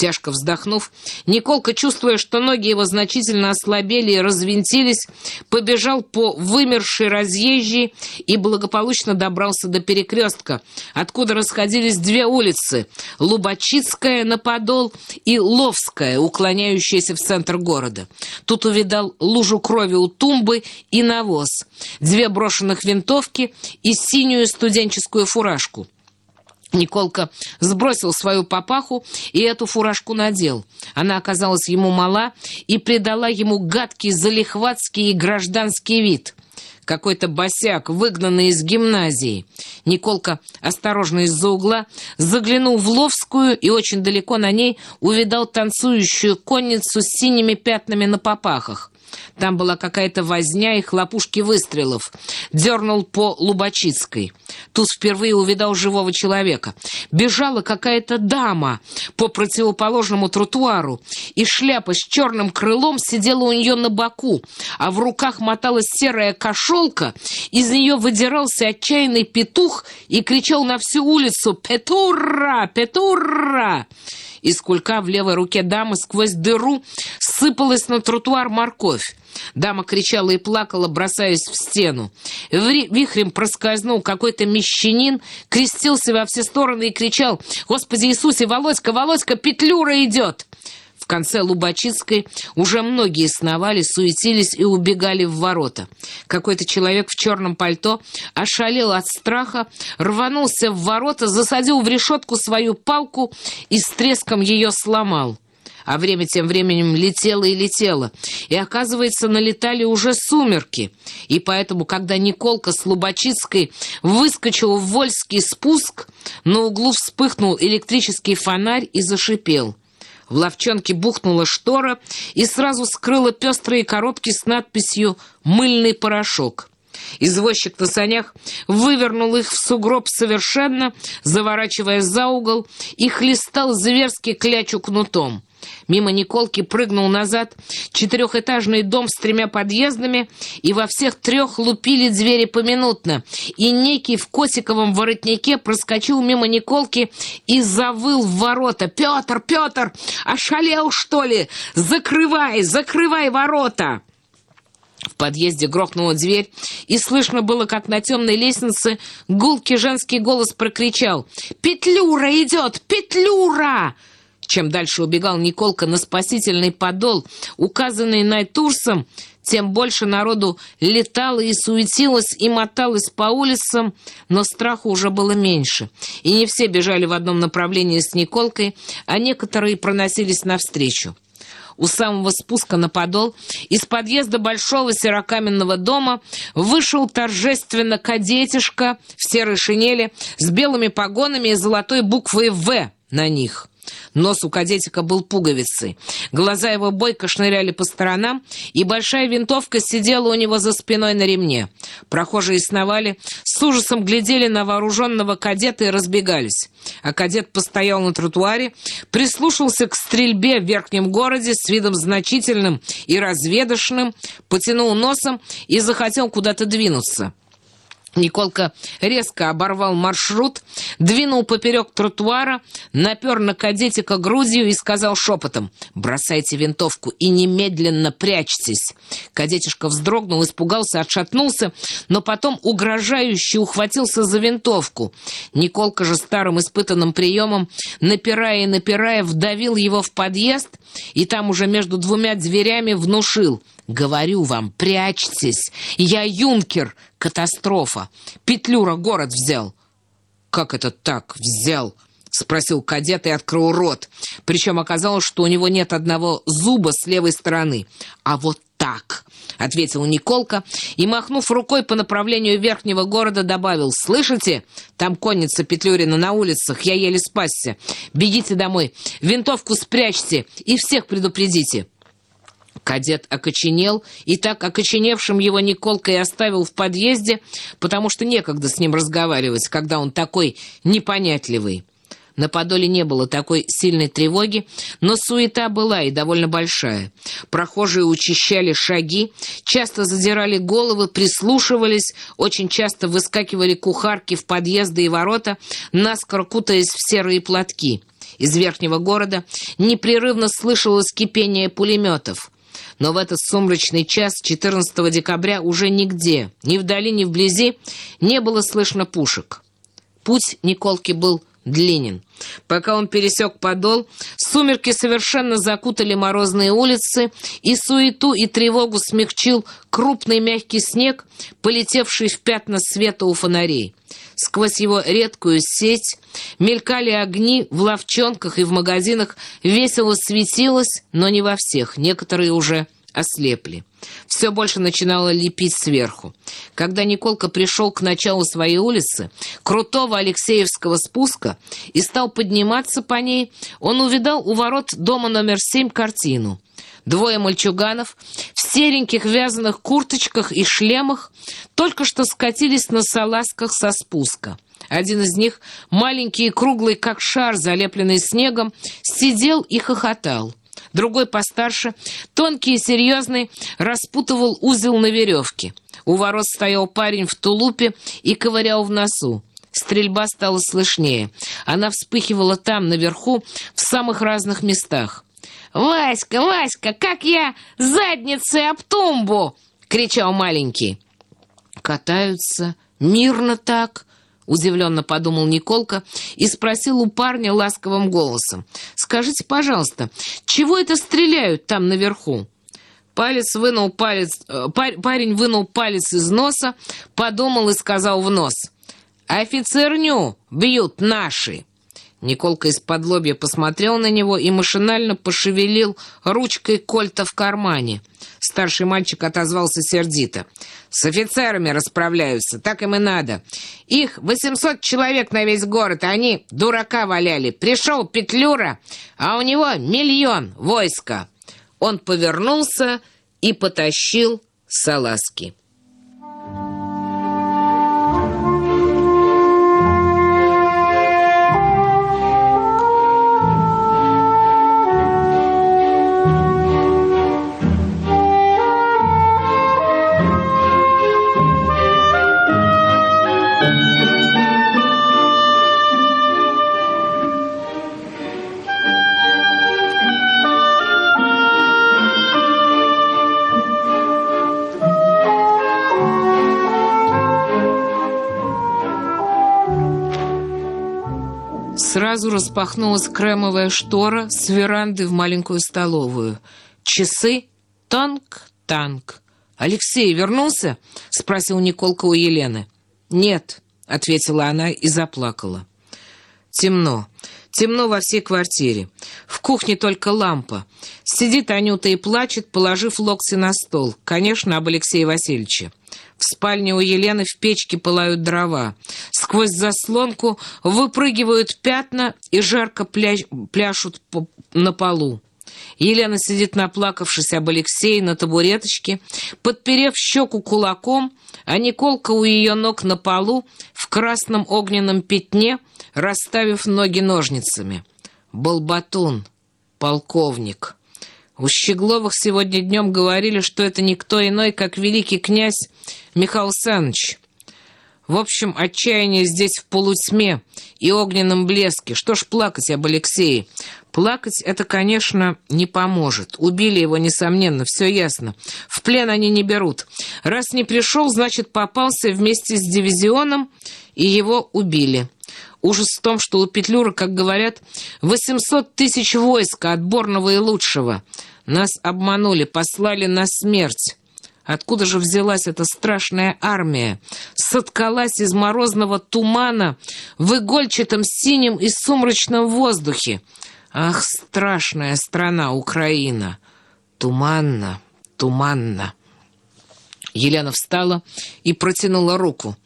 Тяжко вздохнув, Николка, чувствуя, что ноги его значительно ослабели и развинтились, побежал по вымершей разъезжей и благополучно добрался до перекрестка, откуда расходились две улицы — Лубачицкая на Подол и Ловская, уклоняющаяся в центр города. Тут увидал лужу крови у тумбы и навоз, две брошенных винтовки и синюю студенческую фуражку. Николка сбросил свою папаху и эту фуражку надел. Она оказалась ему мала и придала ему гадкий залихватский и гражданский вид. Какой-то босяк, выгнанный из гимназии. Николка осторожно из-за угла заглянул в Ловскую и очень далеко на ней увидал танцующую конницу с синими пятнами на попахах. Там была какая-то возня и хлопушки выстрелов. Дернул по Лубачицкой. Тут впервые увидал живого человека. Бежала какая-то дама по противоположному тротуару, и шляпа с черным крылом сидела у нее на боку, а в руках моталась серая кошелка, из нее выдирался отчаянный петух и кричал на всю улицу «Петура! Петура!» Из кулька в левой руке дамы сквозь дыру сыпалась на тротуар морковь. Дама кричала и плакала, бросаясь в стену. Вихрем проскользнул какой-то мещанин, крестился во все стороны и кричал «Господи Иисусе, Володька, Володька, Петлюра идет!» Конце Лубачицкой уже многие сновали, суетились и убегали в ворота. Какой-то человек в черном пальто ошалел от страха, рванулся в ворота, засадил в решетку свою палку и с треском ее сломал. А время тем временем летело и летело. И, оказывается, налетали уже сумерки. И поэтому, когда Николка с Лубачицкой выскочил в Вольский спуск, на углу вспыхнул электрический фонарь и зашипел. В ловчонке бухнула штора и сразу скрыла пестрые коробки с надписью «Мыльный порошок». Извозчик на санях вывернул их в сугроб совершенно, заворачивая за угол, и хлестал зверски клячу кнутом. Мимо Николки прыгнул назад четырехэтажный дом с тремя подъездами, и во всех трех лупили двери поминутно. И некий в котиковом воротнике проскочил мимо Николки и завыл в ворота. «Петр, Петр, ошалел, что ли? Закрывай, закрывай ворота!» В подъезде грохнула дверь, и слышно было, как на темной лестнице гулкий женский голос прокричал «Петлюра идет! Петлюра!» Чем дальше убегал Николка на спасительный подол, указанный Найтурсом, тем больше народу летало и суетилось и моталось по улицам, но страху уже было меньше. И не все бежали в одном направлении с Николкой, а некоторые проносились навстречу. У самого спуска на подол из подъезда большого серокаменного дома вышел торжественно кадетишка в серой шинели с белыми погонами и золотой буквой «В» на них. Нос у кадетика был пуговицей. Глаза его бойко шныряли по сторонам, и большая винтовка сидела у него за спиной на ремне. Прохожие сновали, с ужасом глядели на вооруженного кадета и разбегались. А кадет постоял на тротуаре, прислушался к стрельбе в верхнем городе с видом значительным и разведочным, потянул носом и захотел куда-то двинуться. Николка резко оборвал маршрут, двинул поперек тротуара, напер на кадетика грудью и сказал шепотом «Бросайте винтовку и немедленно прячьтесь». Кадетишка вздрогнул, испугался, отшатнулся, но потом угрожающе ухватился за винтовку. Николка же старым испытанным приемом, напирая и напирая, вдавил его в подъезд и там уже между двумя дверями внушил «Говорю вам, прячьтесь! Я юнкер! Катастрофа! Петлюра город взял!» «Как это так взял?» — спросил кадет и открыл рот. Причем оказалось, что у него нет одного зуба с левой стороны. «А вот так!» — ответил Николка и, махнув рукой по направлению верхнего города, добавил. «Слышите? Там конница Петлюрина на улицах. Я еле спасся. Бегите домой, винтовку спрячьте и всех предупредите». Кадет окоченел, и так окоченевшим его Николка и оставил в подъезде, потому что некогда с ним разговаривать, когда он такой непонятливый. На Подоле не было такой сильной тревоги, но суета была и довольно большая. Прохожие учащали шаги, часто задирали головы, прислушивались, очень часто выскакивали кухарки в подъезды и ворота, наскоро кутаясь в серые платки. Из верхнего города непрерывно слышалось кипение пулеметов. Но в этот сумрачный час 14 декабря уже нигде, ни вдали, ни вблизи, не было слышно пушек. Путь Николки был длинен. Пока он пересек подол, сумерки совершенно закутали морозные улицы, и суету и тревогу смягчил крупный мягкий снег, полетевший в пятна света у фонарей. Сквозь его редкую сеть мелькали огни в ловчонках и в магазинах, весело светилось, но не во всех, некоторые уже ослепли. Все больше начинало лепить сверху. Когда Николка пришел к началу своей улицы, крутого Алексеевского спуска, и стал подниматься по ней, он увидал у ворот дома номер семь картину. Двое мальчуганов в сереньких вязаных курточках и шлемах только что скатились на салазках со спуска. Один из них, маленький и круглый, как шар, залепленный снегом, сидел и хохотал. Другой постарше, тонкий и серьезный, распутывал узел на веревке. У ворот стоял парень в тулупе и ковырял в носу. Стрельба стала слышнее. Она вспыхивала там, наверху, в самых разных местах. «Васька, Васька, как я задницей об тумбу!» — кричал маленький. «Катаются мирно так», Удивленно подумал Николка и спросил у парня ласковым голосом. «Скажите, пожалуйста, чего это стреляют там наверху?» Палец вынул палец, э, парень вынул палец из носа, подумал и сказал в нос. «Офицерню бьют наши!» Николка из-под лобья посмотрел на него и машинально пошевелил ручкой кольта в кармане. Старший мальчик отозвался сердито. «С офицерами расправляются, так им и надо. Их восемьсот человек на весь город, а они дурака валяли. Пришел Петлюра, а у него миллион войска». Он повернулся и потащил салазки. Сразу распахнулась кремовая штора с веранды в маленькую столовую. Часы танк-танк. «Алексей вернулся?» — спросил Николка у Елены. «Нет», — ответила она и заплакала. Темно. Темно во всей квартире. В кухне только лампа. Сидит Анюта и плачет, положив локти на стол. Конечно, об Алексее Васильевиче. В спальне у Елены в печке пылают дрова. Сквозь заслонку выпрыгивают пятна и жарко пля... пляшут по... на полу. Елена сидит наплакавшись об Алексее на табуреточке, подперев щеку кулаком, а Николка у ее ног на полу в красном огненном пятне, расставив ноги ножницами. Балбатун, полковник. У Щегловых сегодня днем говорили, что это никто иной, как великий князь Михаил Саныч. В общем, отчаяние здесь в полутьме и огненном блеске. Что ж плакать об Алексее? Плакать это, конечно, не поможет. Убили его, несомненно, все ясно. В плен они не берут. Раз не пришел, значит, попался вместе с дивизионом, и его убили. Ужас в том, что у Петлюра, как говорят, 800 тысяч войска, отборного и лучшего. Нас обманули, послали на смерть. Откуда же взялась эта страшная армия? Соткалась из морозного тумана в игольчатом синем и сумрачном воздухе. Ах, страшная страна Украина! Туманно, туманно. Елена встала и протянула руку.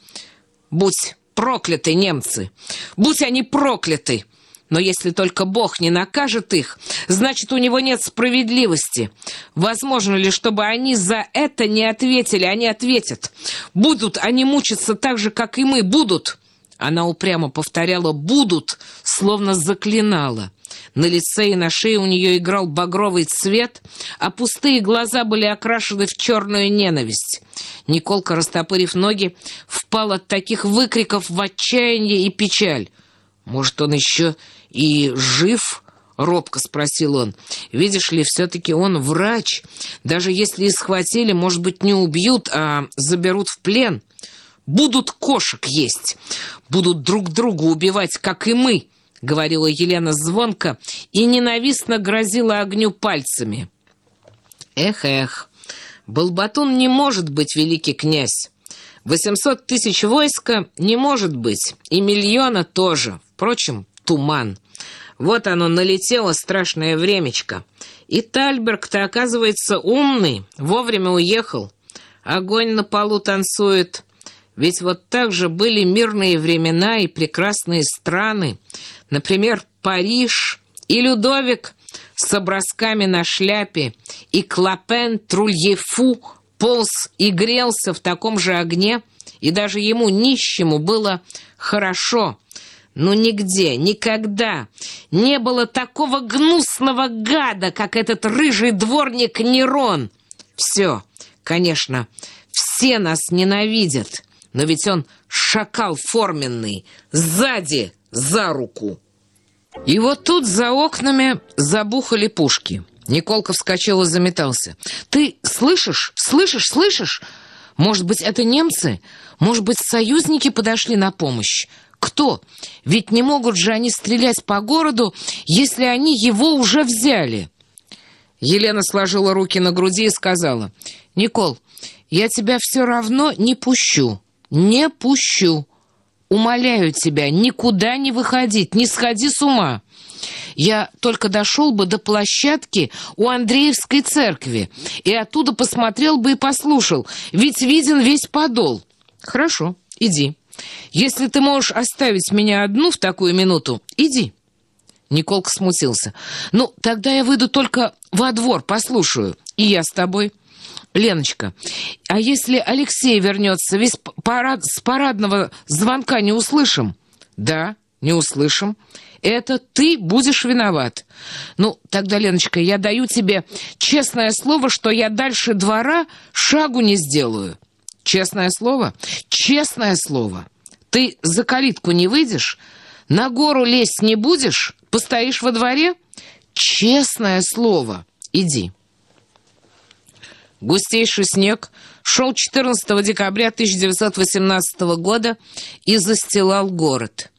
«Будь прокляты немцы! Будь они прокляты! Но если только Бог не накажет их, значит, у него нет справедливости. Возможно ли, чтобы они за это не ответили? Они ответят. Будут они мучиться так же, как и мы. Будут!» Она упрямо повторяла «будут», словно заклинала. На лице и на шее у нее играл багровый цвет, а пустые глаза были окрашены в черную ненависть. Николка, растопырив ноги, впал от таких выкриков в отчаяние и печаль. Может, он еще И жив?» — робко спросил он. «Видишь ли, все-таки он врач. Даже если и схватили, может быть, не убьют, а заберут в плен. Будут кошек есть, будут друг друга убивать, как и мы», — говорила Елена звонко и ненавистно грозила огню пальцами. «Эх-эх, Балбатун не может быть великий князь. Восемьсот тысяч войска не может быть, и миллиона тоже. Впрочем, туман». Вот оно налетело страшное времечко. И Тальберг-то, оказывается, умный, вовремя уехал. Огонь на полу танцует. Ведь вот так же были мирные времена и прекрасные страны. Например, Париж и Людовик с образками на шляпе, и Клопен Трульефу полз и грелся в таком же огне, и даже ему, нищему, было хорошо — но нигде, никогда не было такого гнусного гада, как этот рыжий дворник Нерон. Все, конечно, все нас ненавидят, но ведь он шакал форменный, сзади, за руку. И вот тут за окнами забухали пушки. Николка вскочил и заметался. «Ты слышишь? Слышишь? Слышишь? Может быть, это немцы? Может быть, союзники подошли на помощь? Кто? Ведь не могут же они стрелять по городу, если они его уже взяли. Елена сложила руки на груди и сказала, «Никол, я тебя все равно не пущу, не пущу. Умоляю тебя, никуда не выходить, не сходи с ума. Я только дошел бы до площадки у Андреевской церкви и оттуда посмотрел бы и послушал, ведь виден весь подол. Хорошо, иди». Если ты можешь оставить меня одну в такую минуту, иди». Николка смутился. «Ну, тогда я выйду только во двор, послушаю. И я с тобой». «Леночка, а если Алексей вернется, весь парад, с парадного звонка не услышим?» «Да, не услышим. Это ты будешь виноват. Ну, тогда, Леночка, я даю тебе честное слово, что я дальше двора шагу не сделаю». «Честное слово? Честное слово!» Ты за калитку не выйдешь? На гору лезть не будешь? Постоишь во дворе? Честное слово, иди. Густейший снег шел 14 декабря 1918 года и застилал город.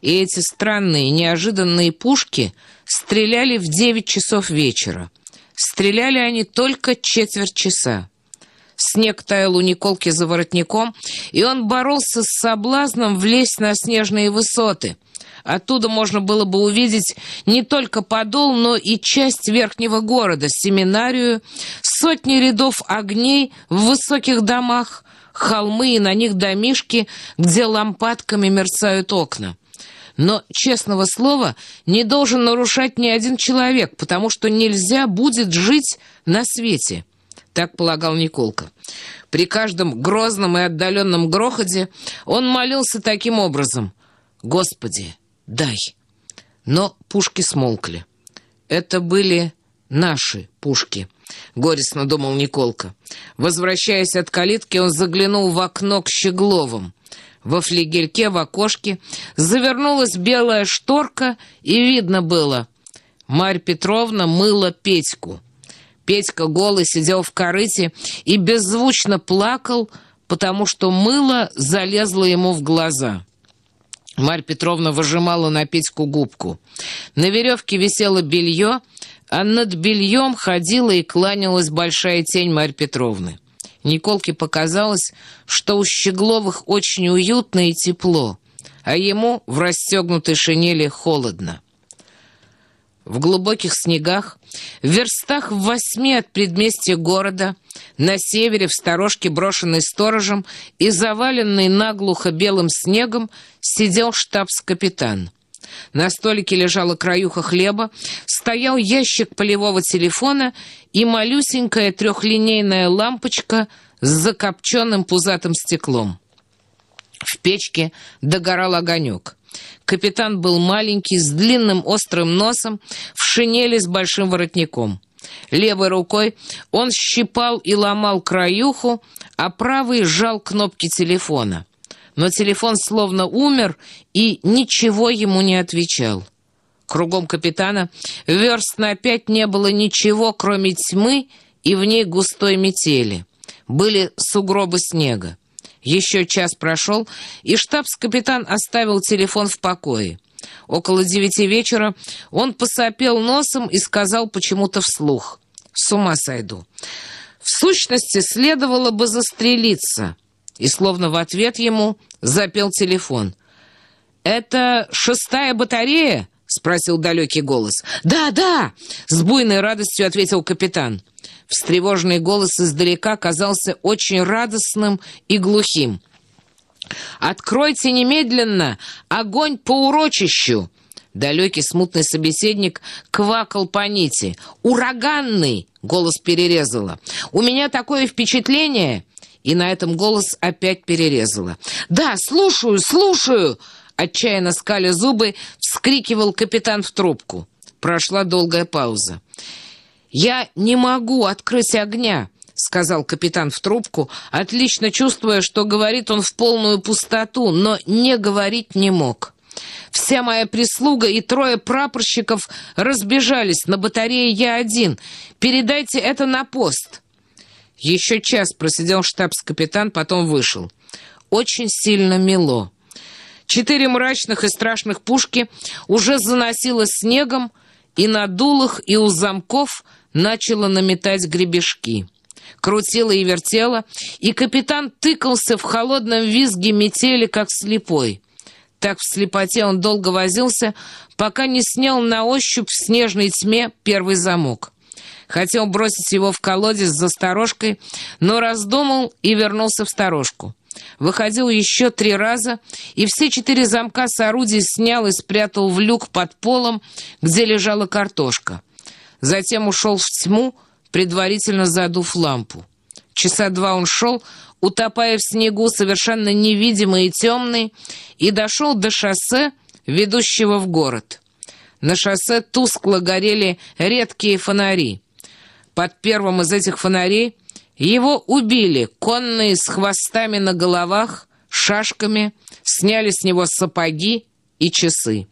И эти странные, неожиданные пушки стреляли в 9 часов вечера. Стреляли они только четверть часа. Снег таял у Николки за воротником, и он боролся с соблазном влезть на снежные высоты. Оттуда можно было бы увидеть не только подол, но и часть верхнего города, семинарию, сотни рядов огней в высоких домах, холмы и на них домишки, где лампадками мерцают окна. Но, честного слова, не должен нарушать ни один человек, потому что нельзя будет жить на свете. Так полагал Николка. При каждом грозном и отдаленном грохоте он молился таким образом. «Господи, дай!» Но пушки смолкли. Это были наши пушки, горестно думал Николка. Возвращаясь от калитки, он заглянул в окно к Щегловым. Во флигельке в окошке завернулась белая шторка, и видно было. Марь Петровна мыла Петьку. Петька голый сидел в корыте и беззвучно плакал, потому что мыло залезло ему в глаза. Марь Петровна выжимала на Петьку губку. На веревке висело белье, а над бельем ходила и кланялась большая тень Марь Петровны. Николке показалось, что у Щегловых очень уютно и тепло, а ему в расстегнутой шинели холодно в глубоких снегах, в верстах в восьми от предместья города, на севере в сторожке, брошенной сторожем и заваленной наглухо белым снегом, сидел штабс-капитан. На столике лежала краюха хлеба, стоял ящик полевого телефона и малюсенькая трехлинейная лампочка с закопченным пузатым стеклом. В печке догорал огонек. Капитан был маленький, с длинным острым носом, в шинели с большим воротником. Левой рукой он щипал и ломал краюху, а правой сжал кнопки телефона. Но телефон словно умер и ничего ему не отвечал. Кругом капитана верст на пять не было ничего, кроме тьмы и в ней густой метели. Были сугробы снега. Еще час прошел, и штабс-капитан оставил телефон в покое. Около девяти вечера он посопел носом и сказал почему-то вслух. «С ума сойду. В сущности, следовало бы застрелиться». И словно в ответ ему запел телефон. «Это шестая батарея?» — спросил далекий голос. «Да, да!» — с буйной радостью ответил капитан. Встревоженный голос издалека казался очень радостным и глухим. «Откройте немедленно! Огонь по урочищу!» Далекий смутный собеседник квакал по нити. «Ураганный!» — голос перерезало. «У меня такое впечатление!» И на этом голос опять перерезало. «Да, слушаю, слушаю!» Отчаянно скаля зубы, вскрикивал капитан в трубку. Прошла долгая пауза. «Я не могу открыть огня!» — сказал капитан в трубку, отлично чувствуя, что говорит он в полную пустоту, но не говорить не мог. Вся моя прислуга и трое прапорщиков разбежались на батарее я один. Передайте это на пост. Еще час просидел штабс-капитан, потом вышел. Очень сильно мело. Четыре мрачных и страшных пушки уже заносило снегом, и на дулах, и у замков начало наметать гребешки крутила и вертела, и капитан тыкался в холодном визге метели, как слепой. Так в слепоте он долго возился, пока не снял на ощупь в снежной тьме первый замок. Хотел бросить его в колодец за сторожкой, но раздумал и вернулся в сторожку. Выходил еще три раза, и все четыре замка с орудий снял и спрятал в люк под полом, где лежала картошка. Затем ушел в тьму, предварительно задув лампу. Часа два он шел, утопая в снегу, совершенно невидимый и темный, и дошел до шоссе, ведущего в город. На шоссе тускло горели редкие фонари. Под первым из этих фонарей его убили, конные с хвостами на головах, шашками, сняли с него сапоги и часы.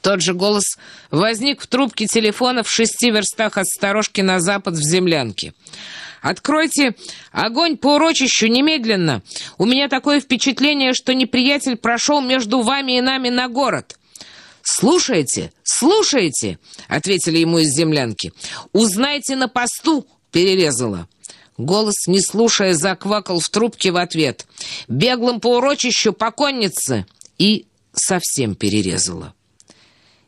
Тот же голос возник в трубке телефона в шести верстах от сторожки на запад в землянке. «Откройте огонь по урочищу немедленно! У меня такое впечатление, что неприятель прошел между вами и нами на город!» «Слушайте, слушайте!» — ответили ему из землянки. «Узнайте на посту!» — перерезала. Голос, не слушая, заквакал в трубке в ответ. «Беглым по урочищу по коннице!» И совсем перерезала.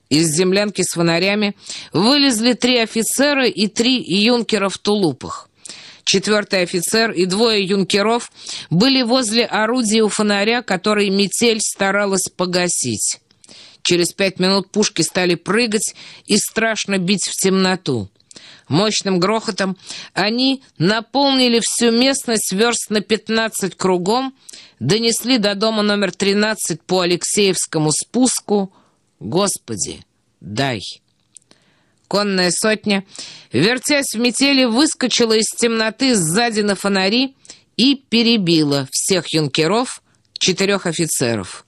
Из землянки с фонарями вылезли три офицера и три юнкера в тулупах. Четвертый офицер и двое юнкеров были возле орудия у фонаря, который метель старалась погасить. Через пять минут пушки стали прыгать и страшно бить в темноту. Мощным грохотом они наполнили всю местность верст на 15 кругом, донесли до дома номер 13 по Алексеевскому спуску, Господи, дай!» Конная сотня, вертясь в метели, выскочила из темноты сзади на фонари и перебила всех юнкеров, четырех офицеров.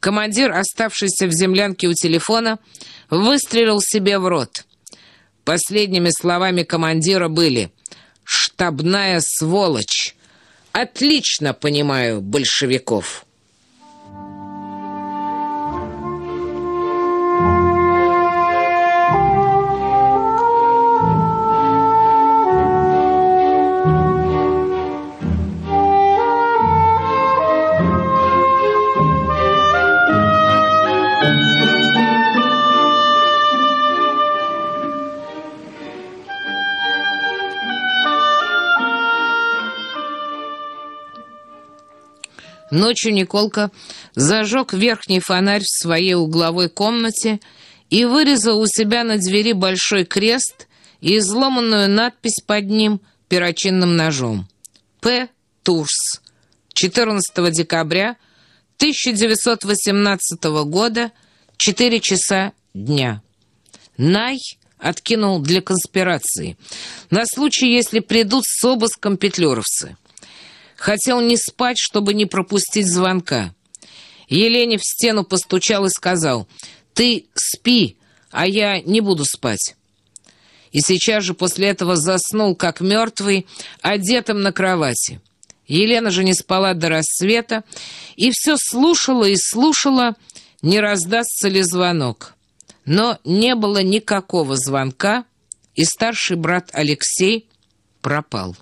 Командир, оставшийся в землянке у телефона, выстрелил себе в рот. Последними словами командира были «Штабная сволочь! Отлично понимаю большевиков!» Ночью Николка зажег верхний фонарь в своей угловой комнате и вырезал у себя на двери большой крест и изломанную надпись под ним перочинным ножом. П. Турс. 14 декабря 1918 года, 4 часа дня. Най откинул для конспирации. На случай, если придут с обыском петлюровцы. Хотел не спать, чтобы не пропустить звонка. Елене в стену постучал и сказал, «Ты спи, а я не буду спать». И сейчас же после этого заснул, как мертвый, одетым на кровати. Елена же не спала до рассвета и все слушала и слушала, не раздастся ли звонок. Но не было никакого звонка, и старший брат Алексей пропал.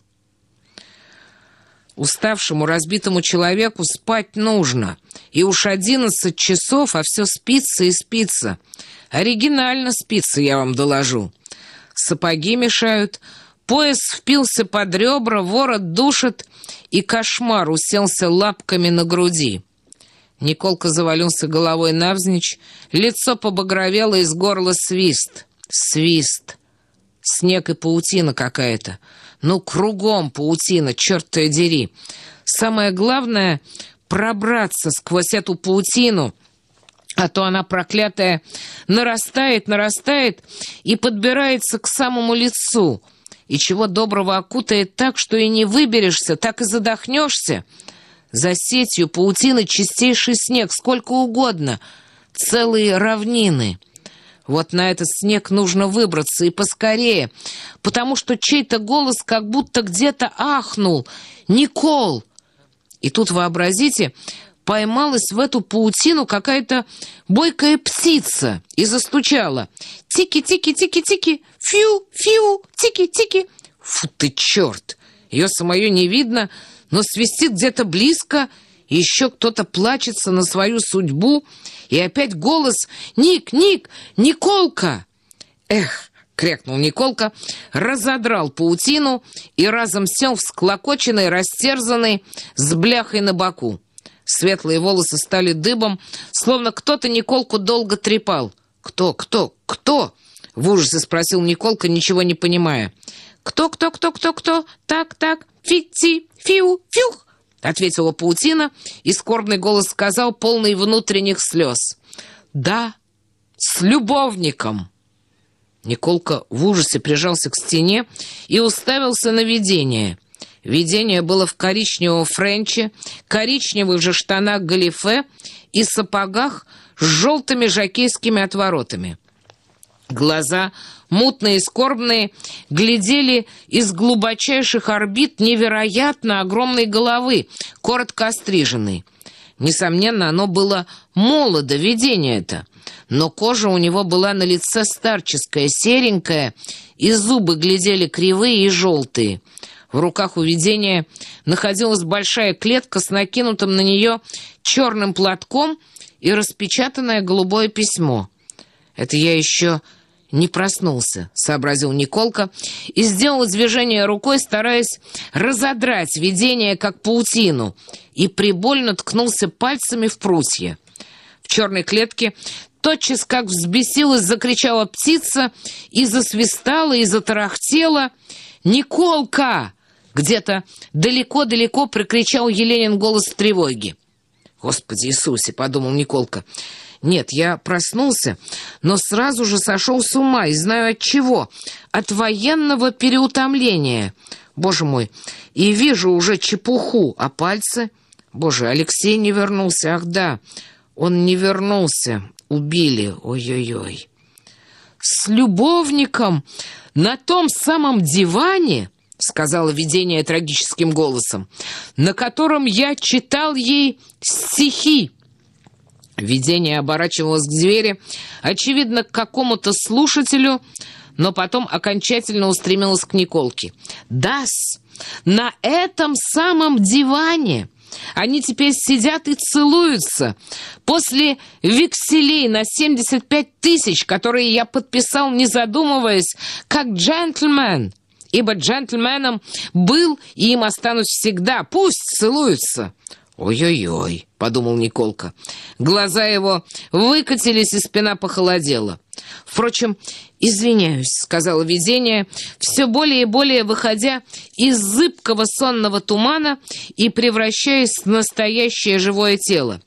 Уставшему, разбитому человеку спать нужно. И уж одиннадцать часов, а все спится и спится. Оригинально спится, я вам доложу. Сапоги мешают, пояс впился под ребра, ворот душит, и кошмар уселся лапками на груди. Николка завалился головой навзничь, лицо побагровело, из горла свист. Свист. Снег и паутина какая-то. Ну, кругом паутина, черт ее дери. Самое главное — пробраться сквозь эту паутину, а то она, проклятая, нарастает, нарастает и подбирается к самому лицу, и чего доброго окутает так, что и не выберешься, так и задохнешься. За сетью паутины чистейший снег, сколько угодно, целые равнины — вот на этот снег нужно выбраться и поскорее, потому что чей-то голос как будто где-то ахнул. «Никол!» И тут, вообразите, поймалась в эту паутину какая-то бойкая птица и застучала. «Тики-тики-тики-тики! Фью-фью! Тики-тики!» Фу ты, черт! Ее самое не видно, но свистит где-то близко — еще кто-то плачется на свою судьбу, и опять голос «Ник, Ник, Николка!» «Эх!» — крякнул Николка, разодрал паутину и разом сел всклокоченный, растерзанный, с бляхой на боку. Светлые волосы стали дыбом, словно кто-то Николку долго трепал. «Кто, кто, кто?» — в ужасе спросил Николка, ничего не понимая. «Кто, кто, кто, кто, кто? Так, так, фити, фиу, фюх!» Ответила паутина, и скорбный голос сказал, полный внутренних слез. «Да, с любовником!» Николка в ужасе прижался к стене и уставился на видение. Видение было в коричневом френче, коричневых же штанах галифе и сапогах с желтыми жакейскими отворотами. Глаза, мутные и скорбные, глядели из глубочайших орбит невероятно огромной головы, коротко остриженной. Несомненно, оно было молодо, видение это. Но кожа у него была на лице старческая, серенькая, и зубы глядели кривые и желтые. В руках у видения находилась большая клетка с накинутым на нее черным платком и распечатанное голубое письмо. Это я еще не проснулся», — сообразил Николка и сделал движение рукой, стараясь разодрать видение, как паутину, и прибольно ткнулся пальцами в прутья. В черной клетке тотчас, как взбесилась, закричала птица и засвистала, и затарахтела. «Николка!» — где-то далеко-далеко прикричал Еленин голос тревоги. «Господи Иисусе!» — подумал Николка — нет, я проснулся, но сразу же сошел с ума, и знаю от чего. От военного переутомления. Боже мой, и вижу уже чепуху, а пальцы... Боже, Алексей не вернулся, ах да, он не вернулся, убили, ой-ой-ой. С любовником на том самом диване... — сказала видение трагическим голосом, — на котором я читал ей стихи. Видение оборачивалось к двери, очевидно, к какому-то слушателю, но потом окончательно устремилось к Николке. «Дас, на этом самом диване!» Они теперь сидят и целуются. После векселей на 75 тысяч, которые я подписал, не задумываясь, как джентльмен. Ибо джентльменом был и им останусь всегда. Пусть целуются. «Ой-ой-ой», — подумал Николка. Глаза его выкатились, и спина похолодела. «Впрочем, извиняюсь», — сказала видение, все более и более выходя из зыбкого сонного тумана и превращаясь в настоящее живое тело.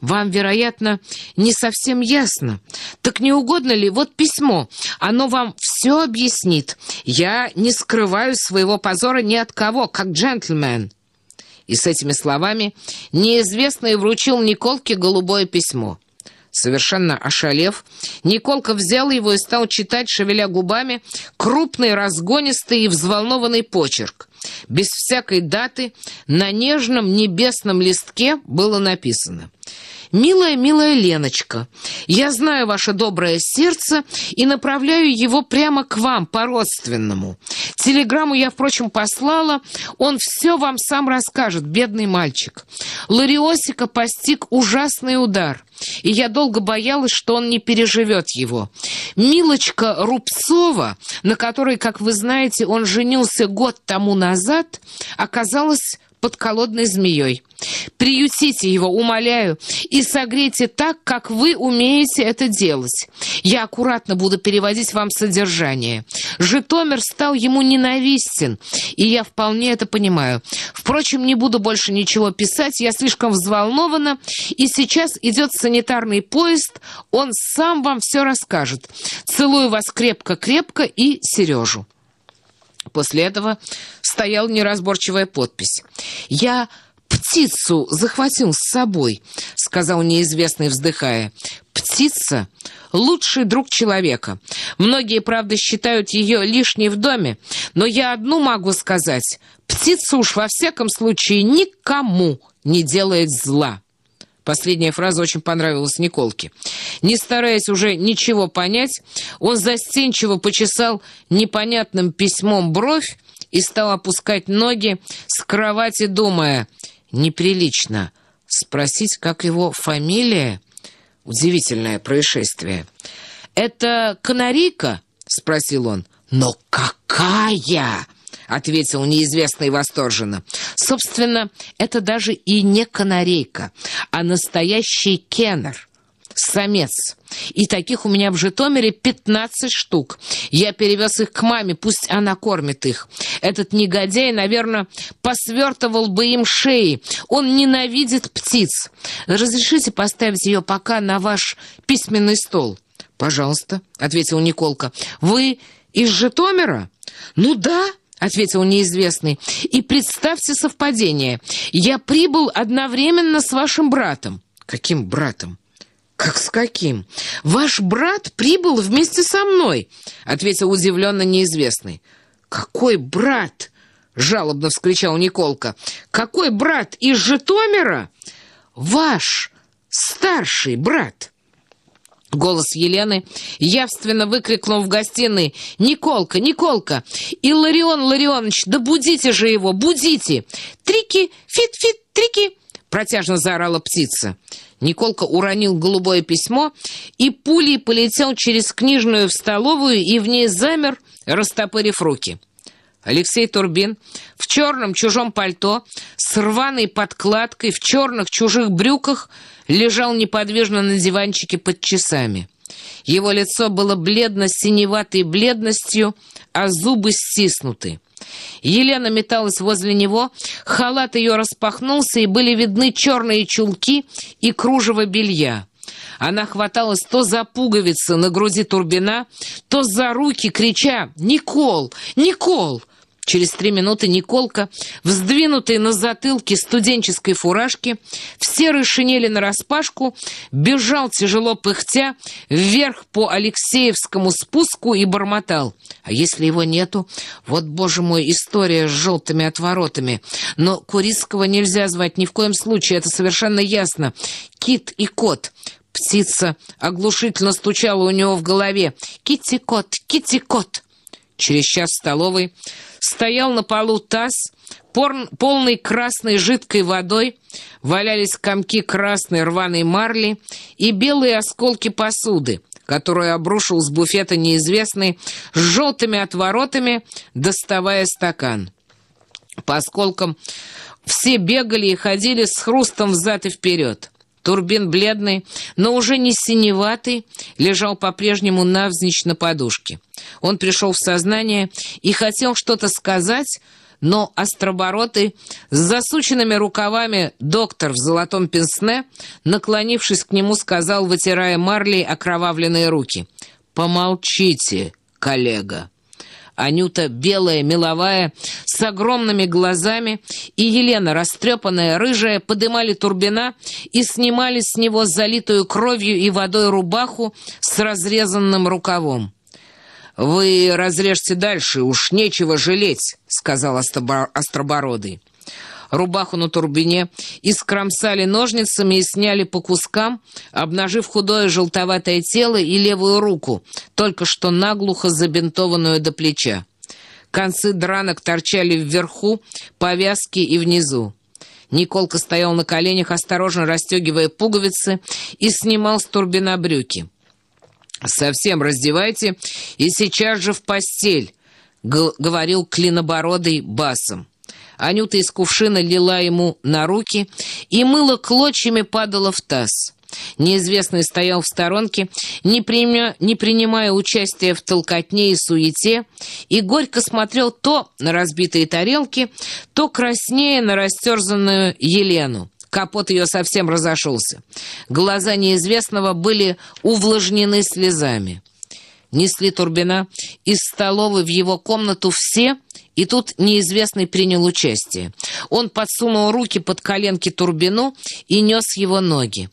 «Вам, вероятно, не совсем ясно. Так не угодно ли? Вот письмо. Оно вам все объяснит. Я не скрываю своего позора ни от кого, как джентльмен». И с этими словами неизвестный вручил Николке голубое письмо. Совершенно ошалев, Николка взял его и стал читать, шевеля губами, крупный, разгонистый и взволнованный почерк. Без всякой даты на нежном небесном листке было написано «Милая, милая Леночка, я знаю ваше доброе сердце и направляю его прямо к вам, по-родственному. Телеграмму я, впрочем, послала, он все вам сам расскажет, бедный мальчик. Лариосика постиг ужасный удар, и я долго боялась, что он не переживет его. Милочка Рубцова, на которой, как вы знаете, он женился год тому назад, оказалась под колодной змеей. Приютите его, умоляю, и согрейте так, как вы умеете это делать. Я аккуратно буду переводить вам содержание. Житомир стал ему ненавистен, и я вполне это понимаю. Впрочем, не буду больше ничего писать, я слишком взволнована, и сейчас идет санитарный поезд, он сам вам все расскажет. Целую вас крепко-крепко и Сережу. После этого стояла неразборчивая подпись. «Я птицу захватил с собой», — сказал неизвестный, вздыхая. «Птица — лучший друг человека. Многие, правда, считают ее лишней в доме, но я одну могу сказать. Птица уж во всяком случае никому не делает зла». Последняя фраза очень понравилась Николке. Не стараясь уже ничего понять, он застенчиво почесал непонятным письмом бровь и стал опускать ноги с кровати, думая, неприлично спросить, как его фамилия. Удивительное происшествие. «Это канарейка?» — спросил он. «Но какая?» — ответил неизвестный восторженно. «Собственно, это даже и не канарейка, а настоящий кеннер» самец. И таких у меня в Житомире 15 штук. Я перевез их к маме, пусть она кормит их. Этот негодяй, наверное, посвертывал бы им шеи. Он ненавидит птиц. Разрешите поставить ее пока на ваш письменный стол? «Пожалуйста», — ответил Николка. «Вы из Житомира?» «Ну да», — ответил неизвестный. «И представьте совпадение. Я прибыл одновременно с вашим братом». «Каким братом?» «Как с каким? Ваш брат прибыл вместе со мной», — ответил удивленно неизвестный. «Какой брат?» — жалобно вскричал Николка. «Какой брат из Житомира?» «Ваш старший брат». Голос Елены явственно выкрикнул в гостиной «Николка, Николка! Илларион Ларионович, да будите же его, будите! Трики, фит-фит, трики!» Протяжно заорала птица. Николка уронил голубое письмо и пулей полетел через книжную в столовую и в ней замер, растопырив руки. Алексей Турбин в черном чужом пальто, с рваной подкладкой, в черных чужих брюках лежал неподвижно на диванчике под часами. Его лицо было бледно-синеватой бледностью, а зубы стиснуты. Елена металась возле него, халат ее распахнулся, и были видны черные чулки и кружево белья. Она хваталась то за пуговицы на груди Турбина, то за руки, крича «Никол! Никол!» Через три минуты Николка, вздвинутый на затылке студенческой фуражки, в серой шинели нараспашку, бежал, тяжело пыхтя, вверх по Алексеевскому спуску и бормотал. А если его нету? Вот, боже мой, история с желтыми отворотами. Но Курицкого нельзя звать ни в коем случае, это совершенно ясно. Кит и кот. Птица оглушительно стучала у него в голове. «Китти-кот! Китти-кот!» Через час в столовой стоял на полу таз, полный красной жидкой водой, валялись комки красной рваной марли и белые осколки посуды, которую обрушил с буфета неизвестный с желтыми отворотами, доставая стакан. По осколкам все бегали и ходили с хрустом взад и вперед. Турбин бледный, но уже не синеватый, лежал по-прежнему навзничь на подушке. Он пришел в сознание и хотел что-то сказать, но остроборотый, с засученными рукавами доктор в золотом пенсне, наклонившись к нему, сказал, вытирая марлей окровавленные руки, «Помолчите, коллега». Анюта белая, меловая, с огромными глазами, и Елена, растрепанная, рыжая, подымали Турбина и снимали с него залитую кровью и водой рубаху с разрезанным рукавом. «Вы разрежьте дальше, уж нечего жалеть», — сказал Остробородый. Рубаху на турбине искромсали ножницами и сняли по кускам, обнажив худое желтоватое тело и левую руку, только что наглухо забинтованную до плеча. Концы дранок торчали вверху, повязки и внизу. Николка стоял на коленях, осторожно расстегивая пуговицы, и снимал с турбина брюки. «Совсем раздевайте и сейчас же в постель», — говорил клинобородый басом. Анюта из кувшина лила ему на руки, и мыло клочьями падало в таз. Неизвестный стоял в сторонке, не, примя, не принимая участия в толкотне и суете, и горько смотрел то на разбитые тарелки, то краснее на растерзанную Елену. Капот ее совсем разошелся. Глаза неизвестного были увлажнены слезами. Несли Турбина из столовой в его комнату все, и тут неизвестный принял участие. Он подсунул руки под коленки Турбину и нес его ноги.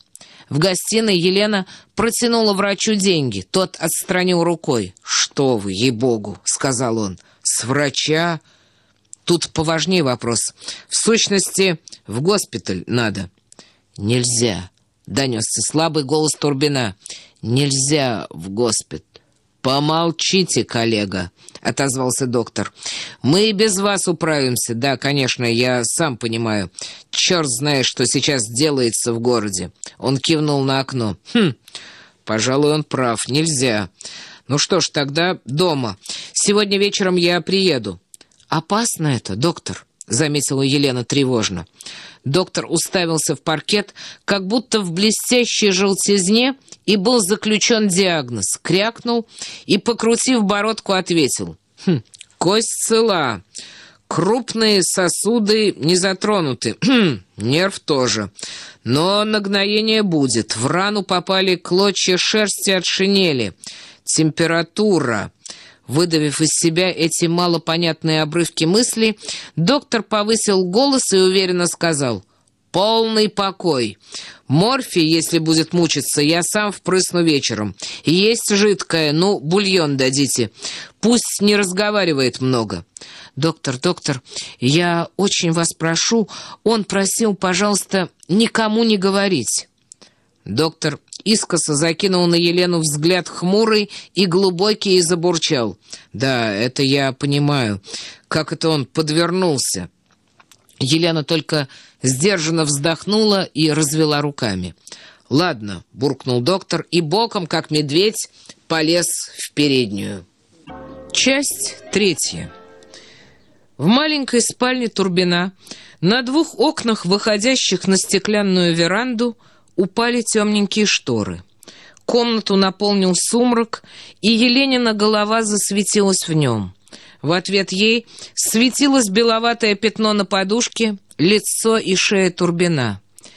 В гостиной Елена протянула врачу деньги. Тот отстранил рукой. «Что вы, ей-богу!» — сказал он. «С врача...» Тут поважнее вопрос. В сущности, в госпиталь надо. «Нельзя!» — донесся слабый голос Турбина. «Нельзя в госпиталь!» «Помолчите, коллега», — отозвался доктор. «Мы и без вас управимся. Да, конечно, я сам понимаю. Черт знает, что сейчас делается в городе». Он кивнул на окно. «Хм, пожалуй, он прав. Нельзя. Ну что ж, тогда дома. Сегодня вечером я приеду». «Опасно это, доктор», — заметила Елена тревожно. Доктор уставился в паркет, как будто в блестящей желтизне, и был заключен диагноз. Крякнул и, покрутив бородку, ответил. «Хм, кость цела. Крупные сосуды не затронуты. Хм, нерв тоже. Но нагноение будет. В рану попали клочья шерсти от шинели. Температура. Выдавив из себя эти малопонятные обрывки мысли, доктор повысил голос и уверенно сказал «Полный покой. Морфий, если будет мучиться, я сам впрысну вечером. Есть жидкое, ну, бульон дадите. Пусть не разговаривает много». «Доктор, доктор, я очень вас прошу, он просил, пожалуйста, никому не говорить». Доктор искоса закинул на Елену взгляд хмурый и глубокий и забурчал. «Да, это я понимаю. Как это он подвернулся?» Елена только сдержанно вздохнула и развела руками. «Ладно», — буркнул доктор, и боком, как медведь, полез в переднюю. Часть третья. В маленькой спальне Турбина, на двух окнах, выходящих на стеклянную веранду, упали темненькие шторы. Комнату наполнил сумрак, и Еленина голова засветилась в нем. В ответ ей светилось беловатое пятно на подушке, лицо и шея Турбина.